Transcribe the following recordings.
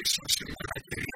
ο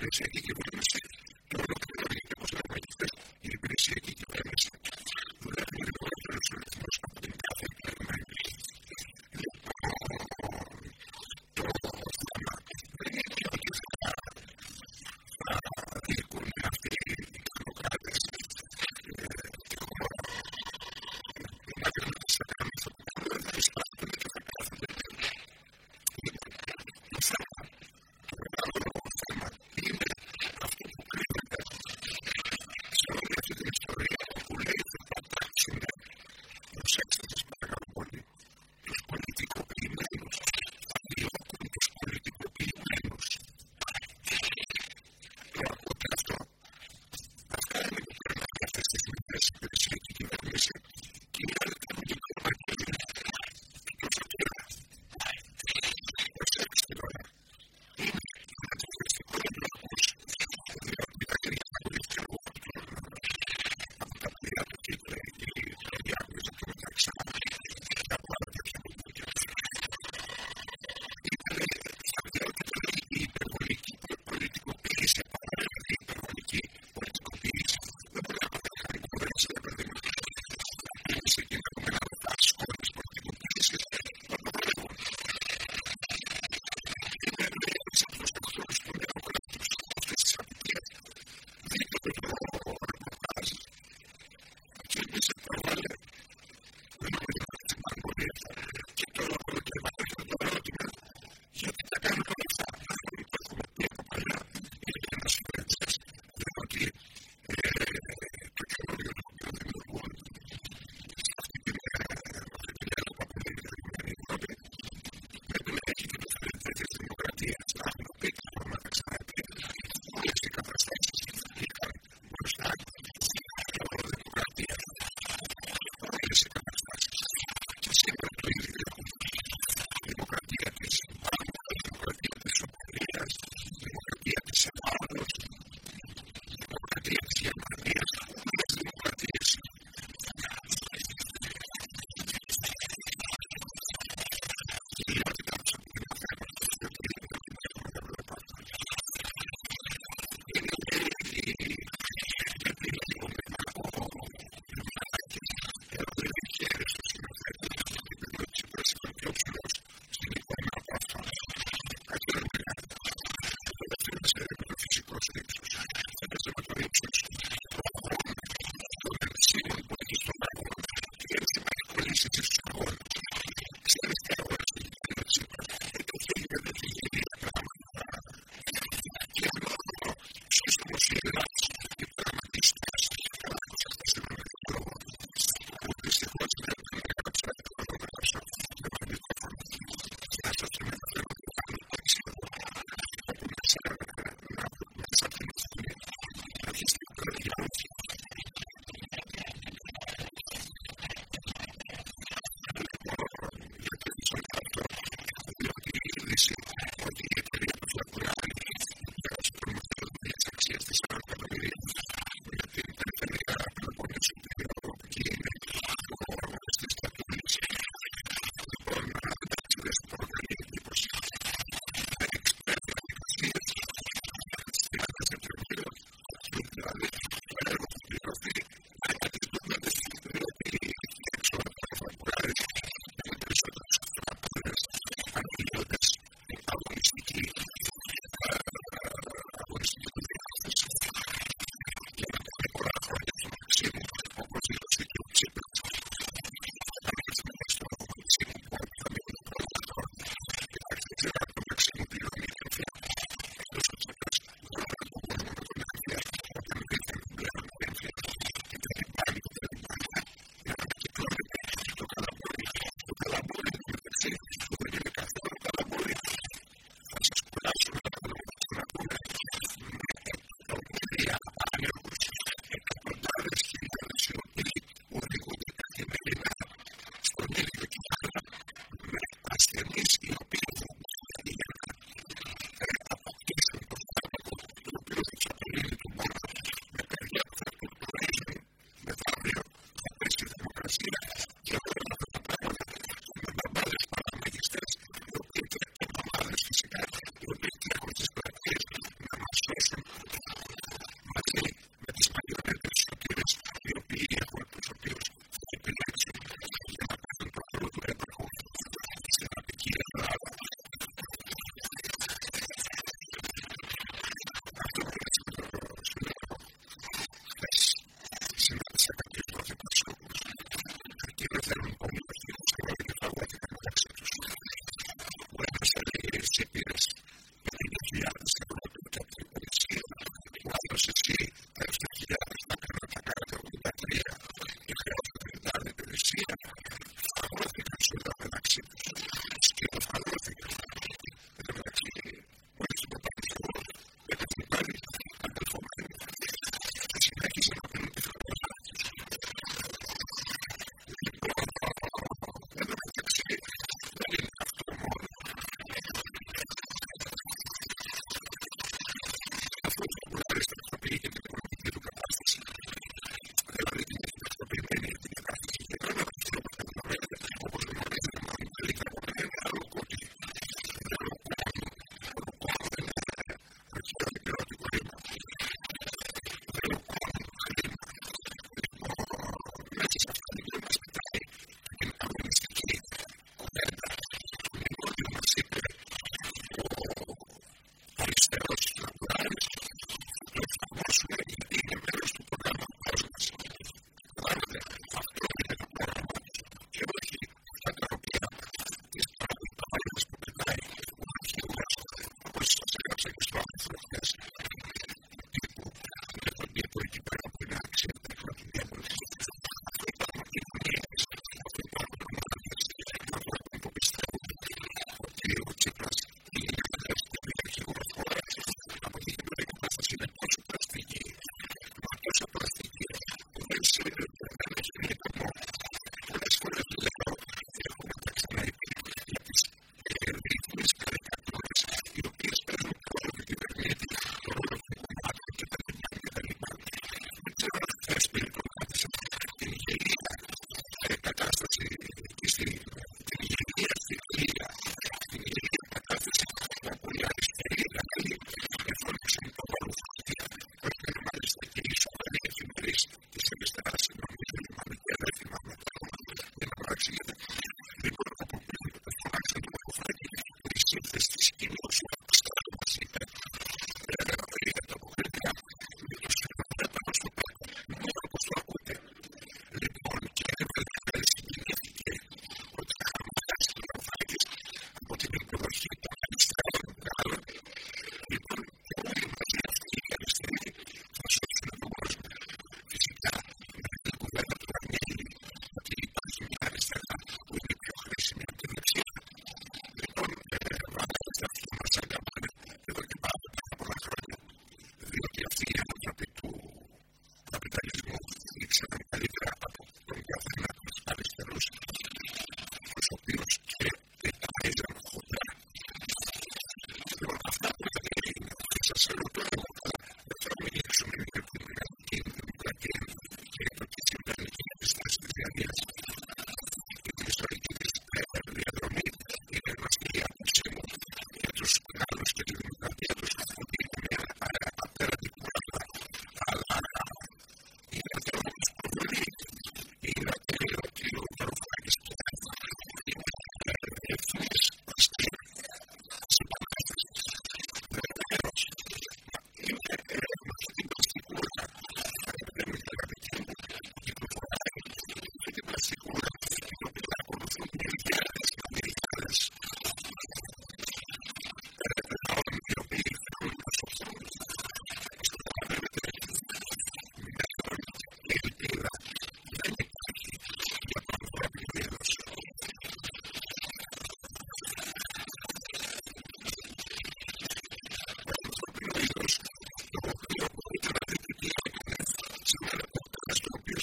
presenti che vogliono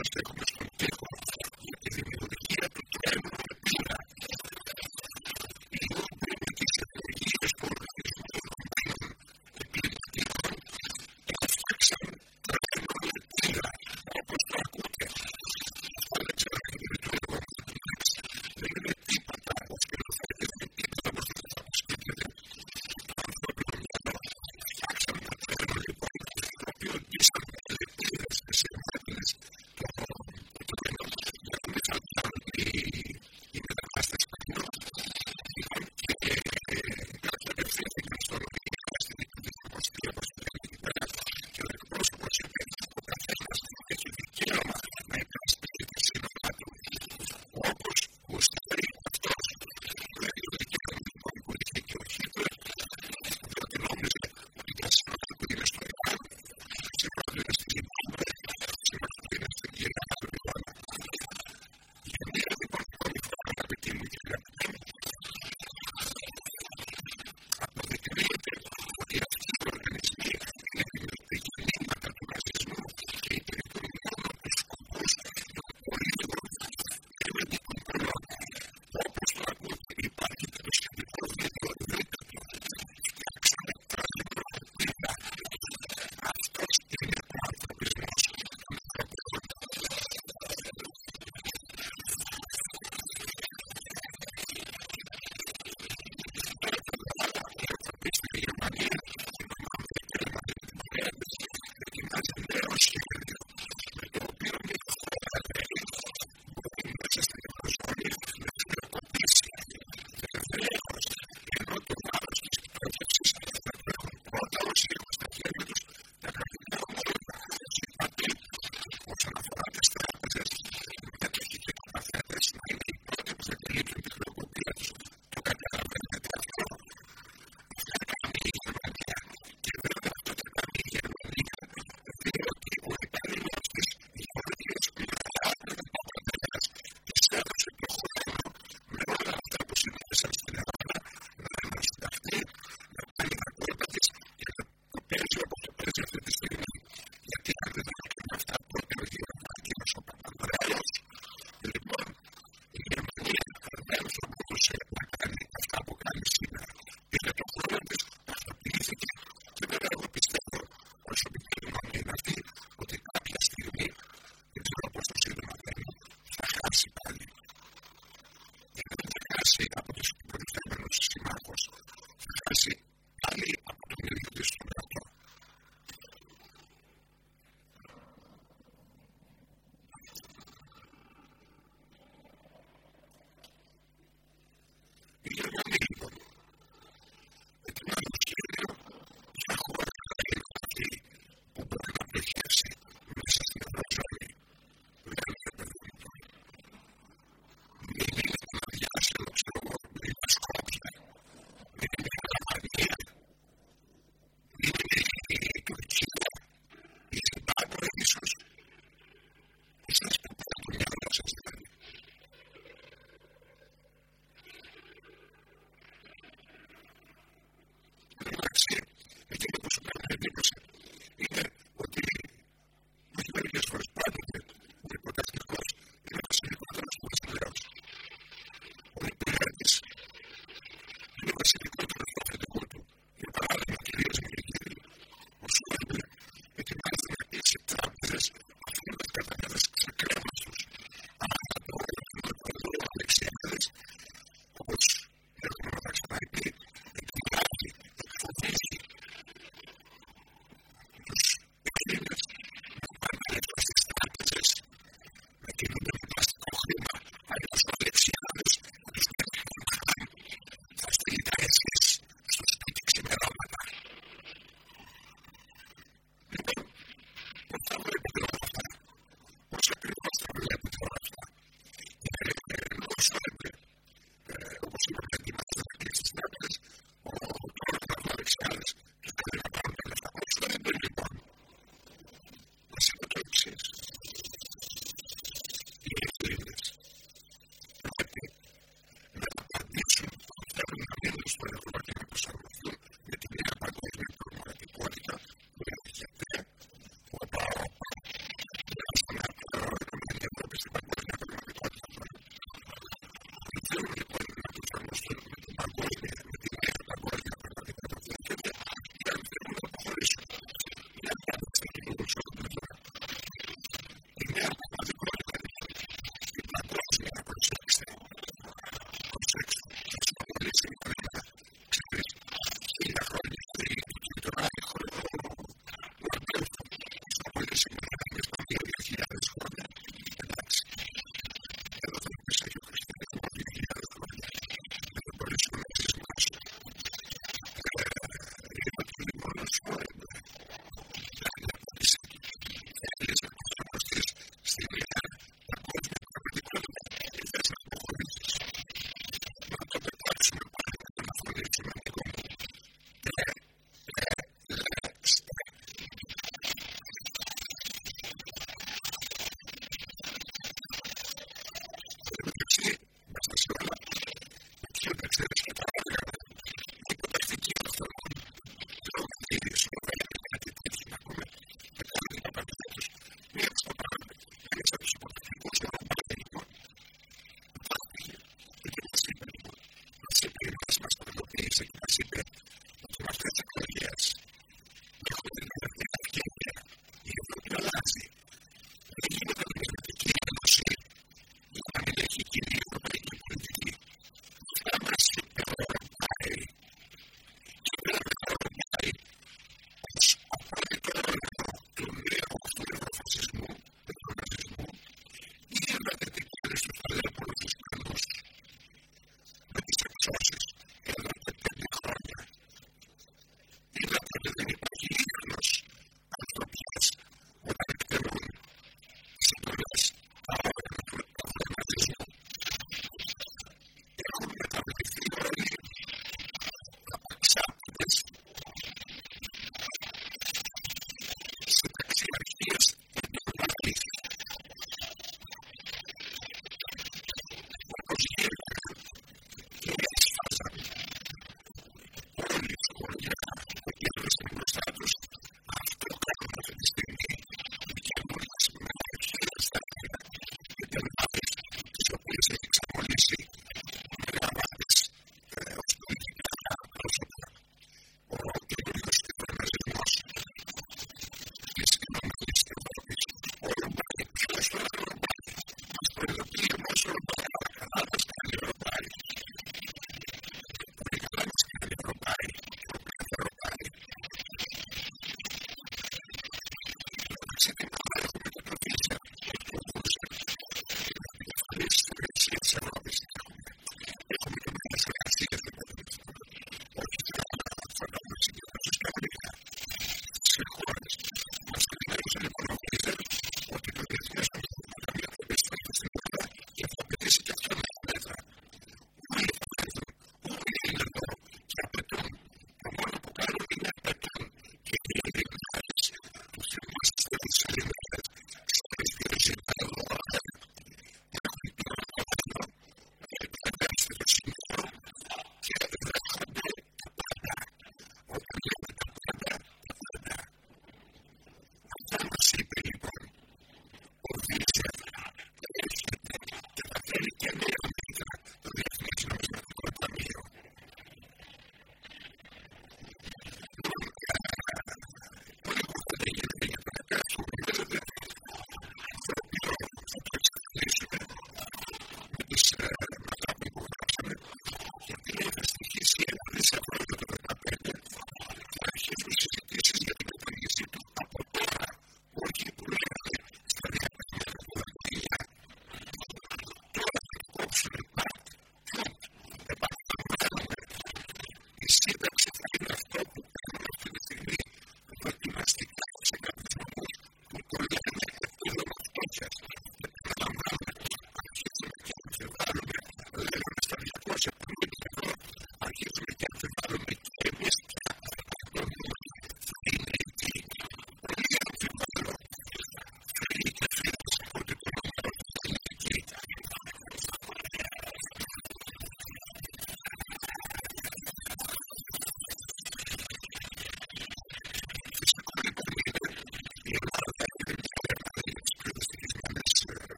そして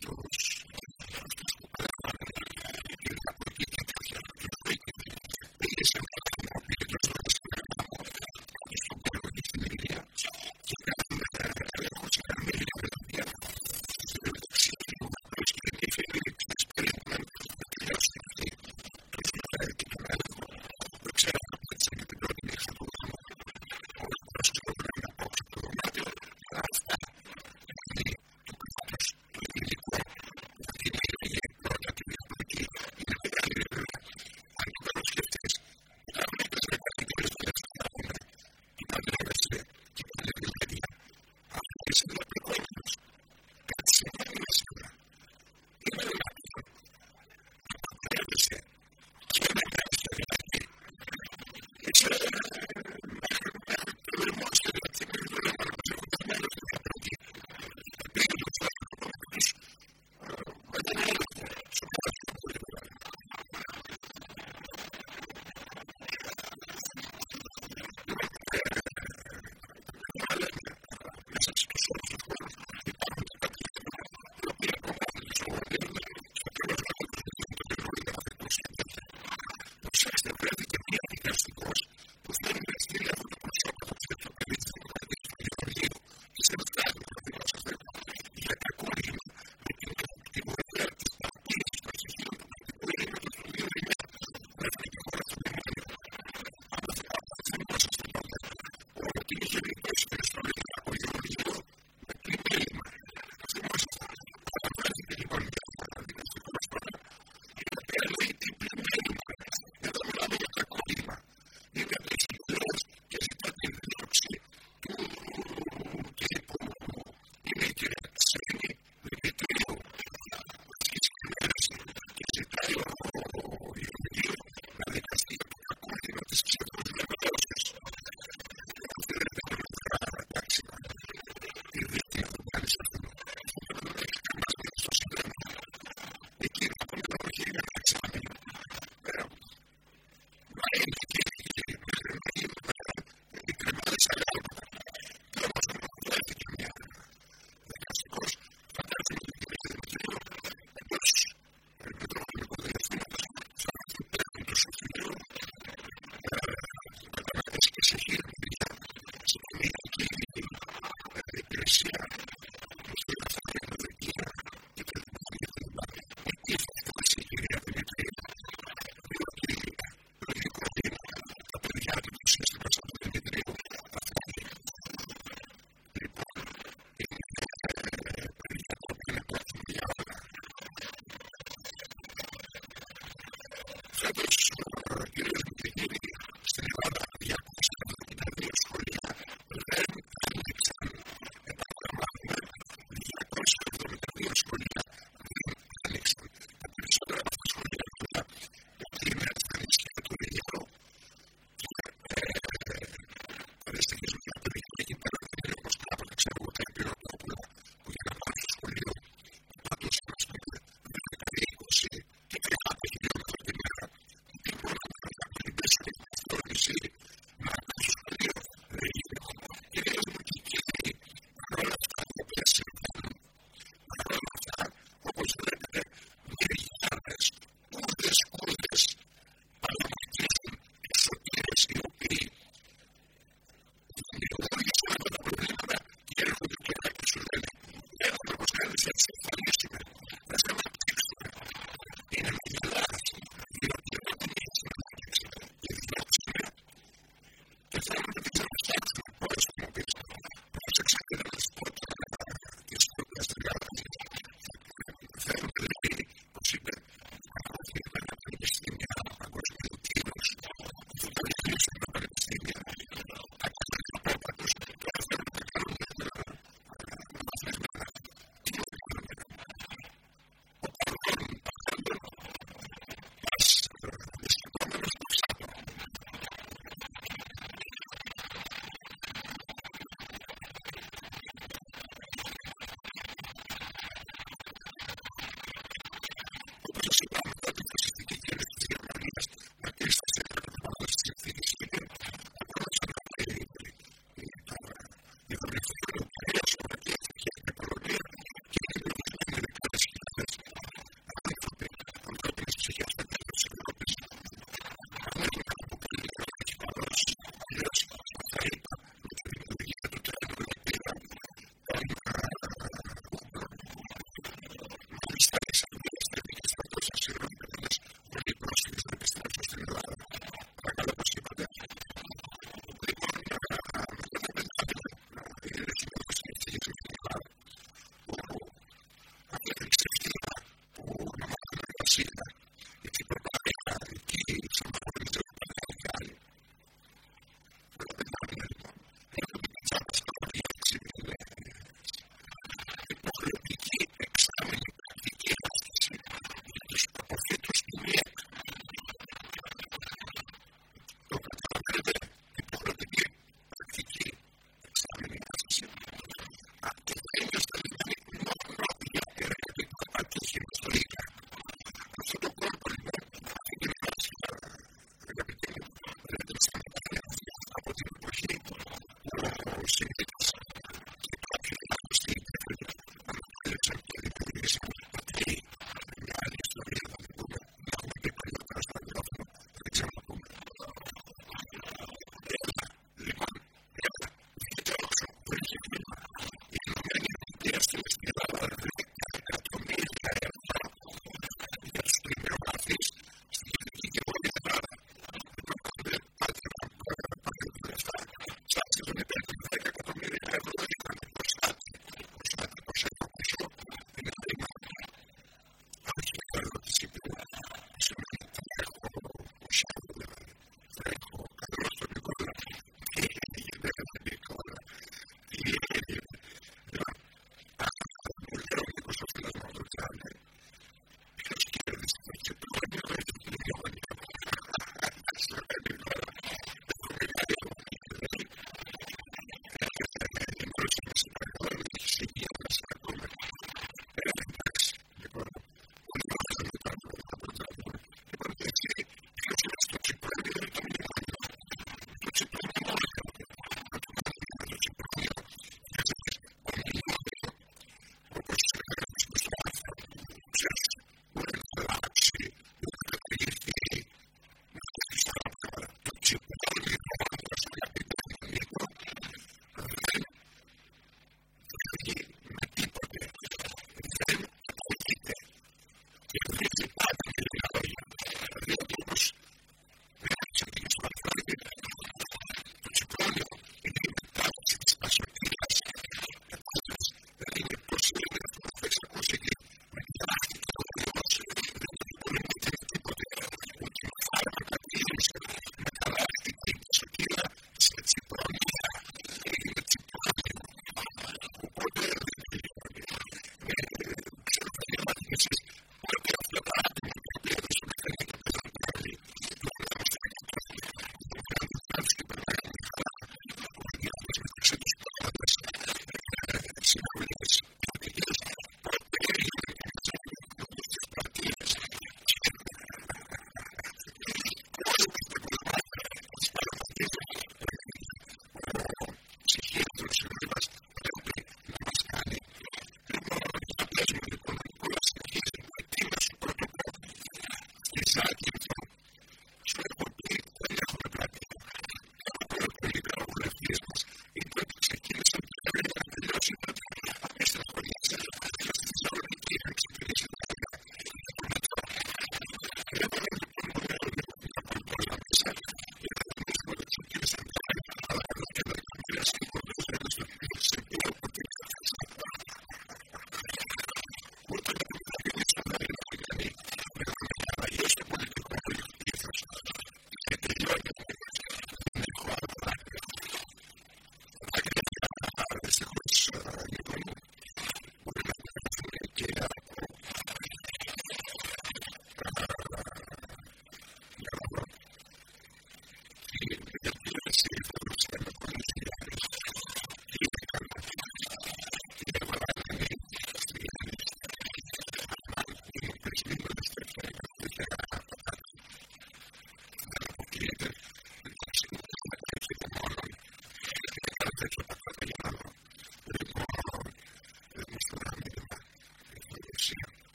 todos.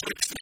Gracias.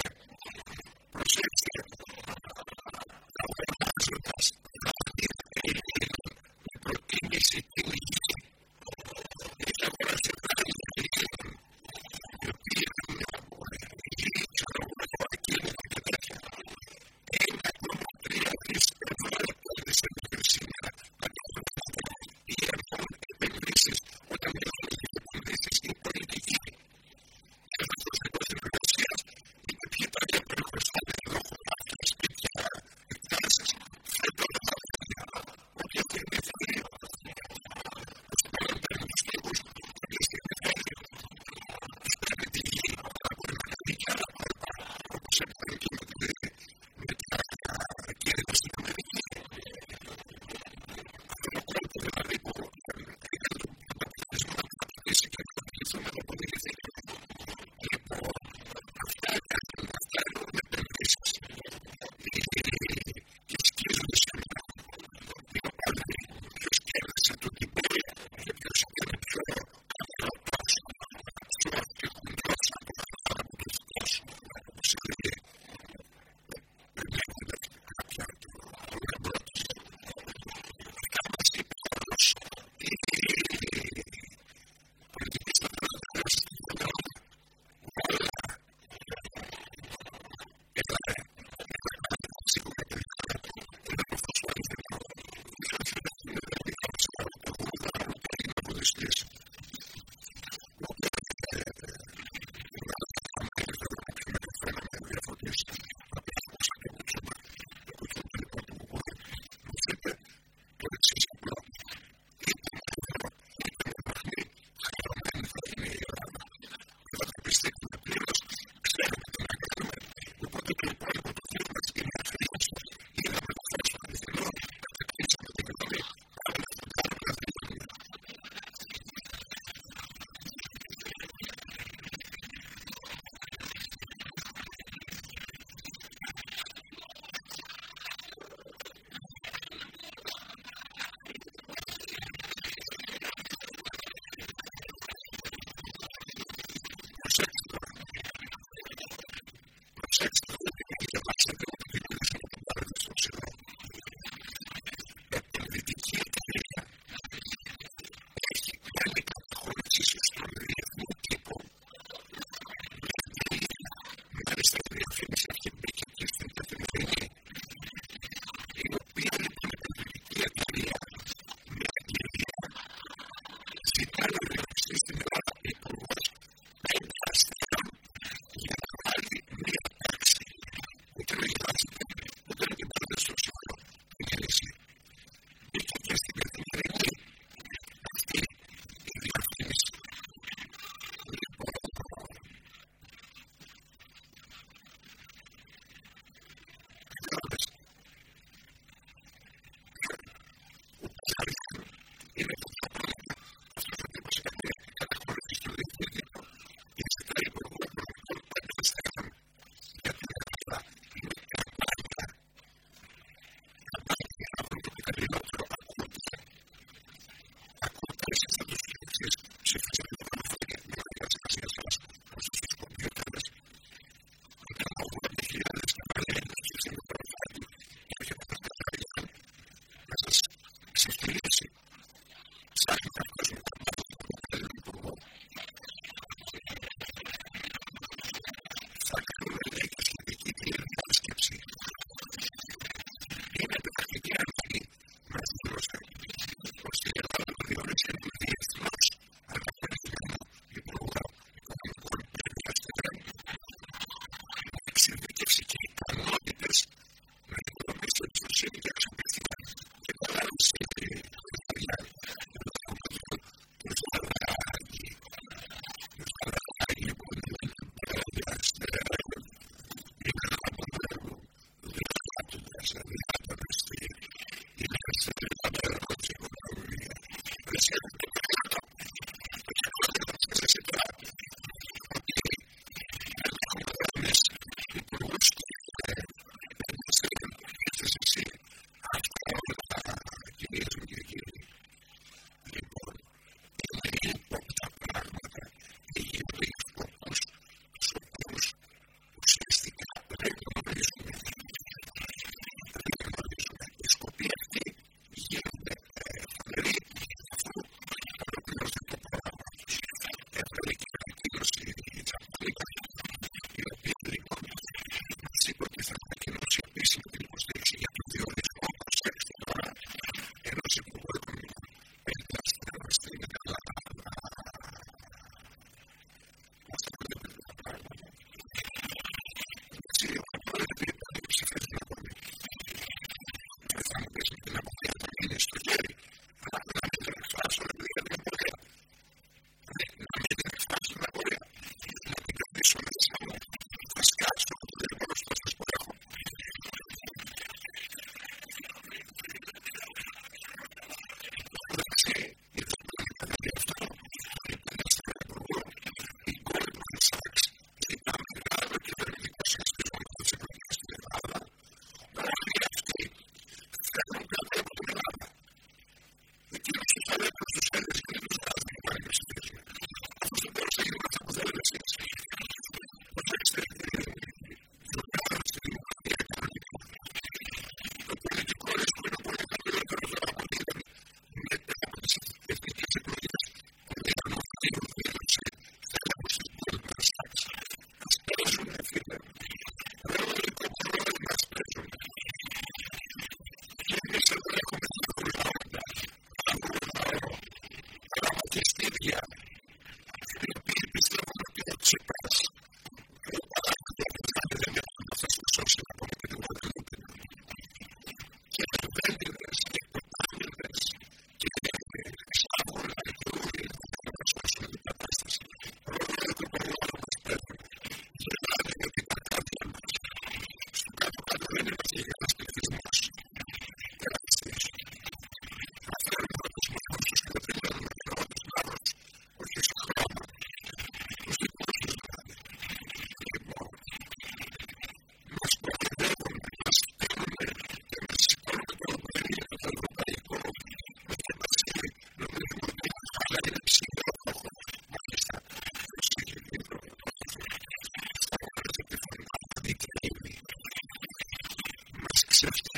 shifted.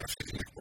you're feeling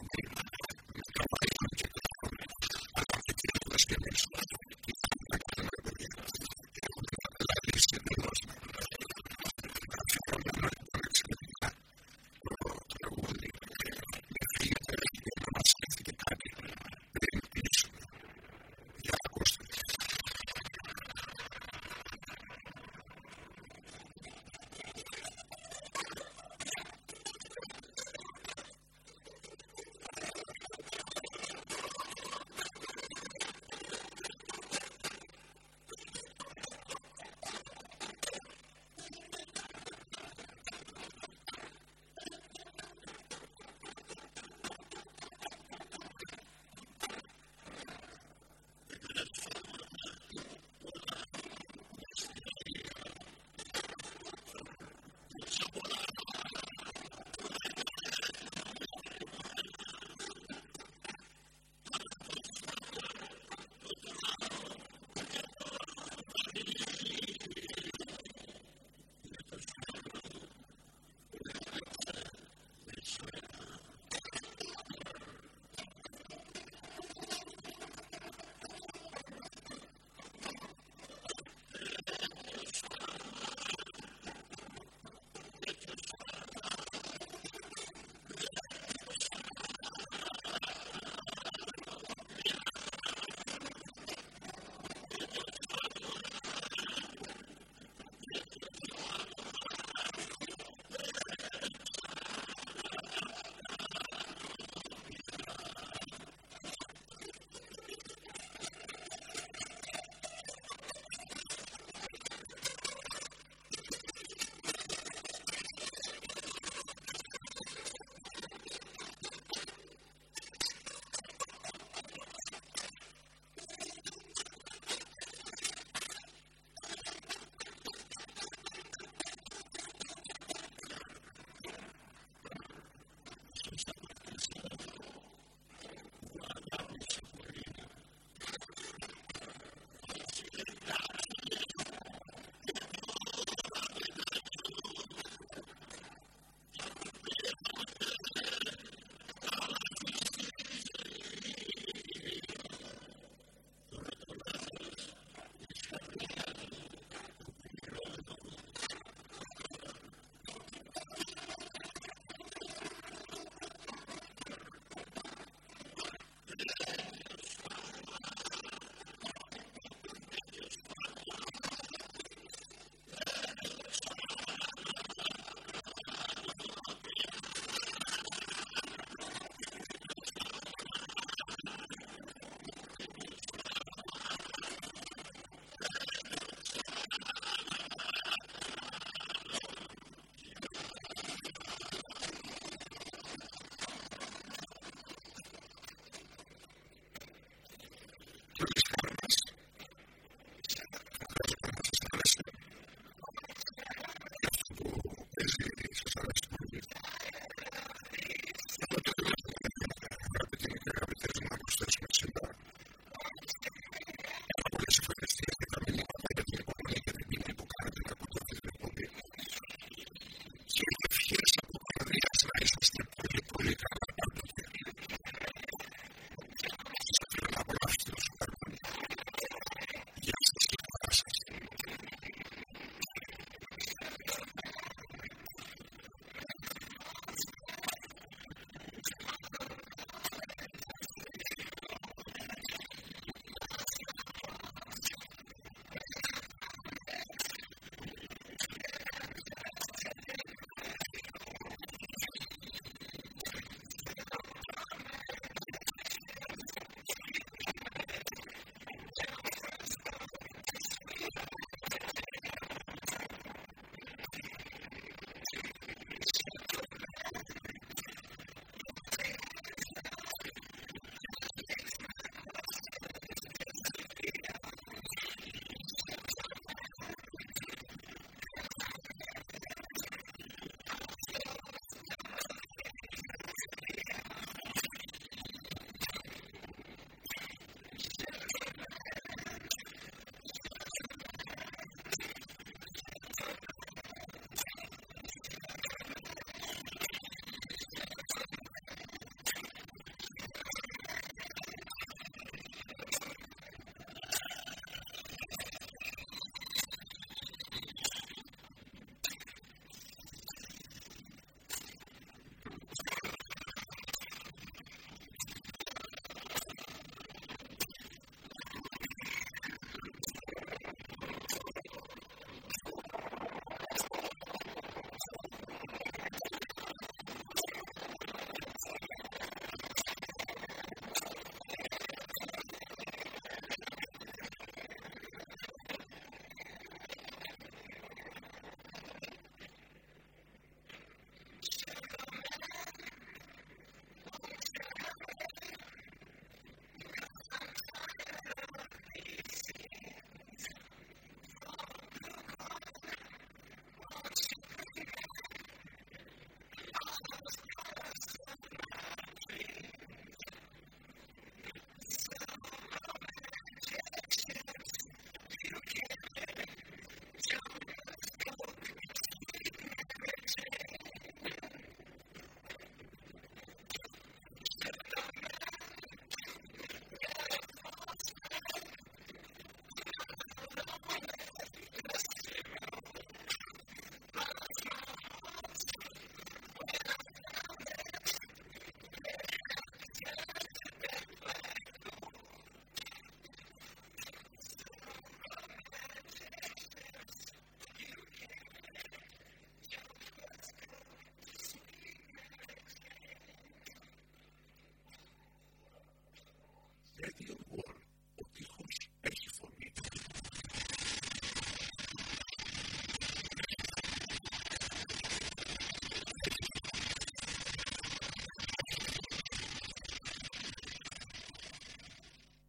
devil world.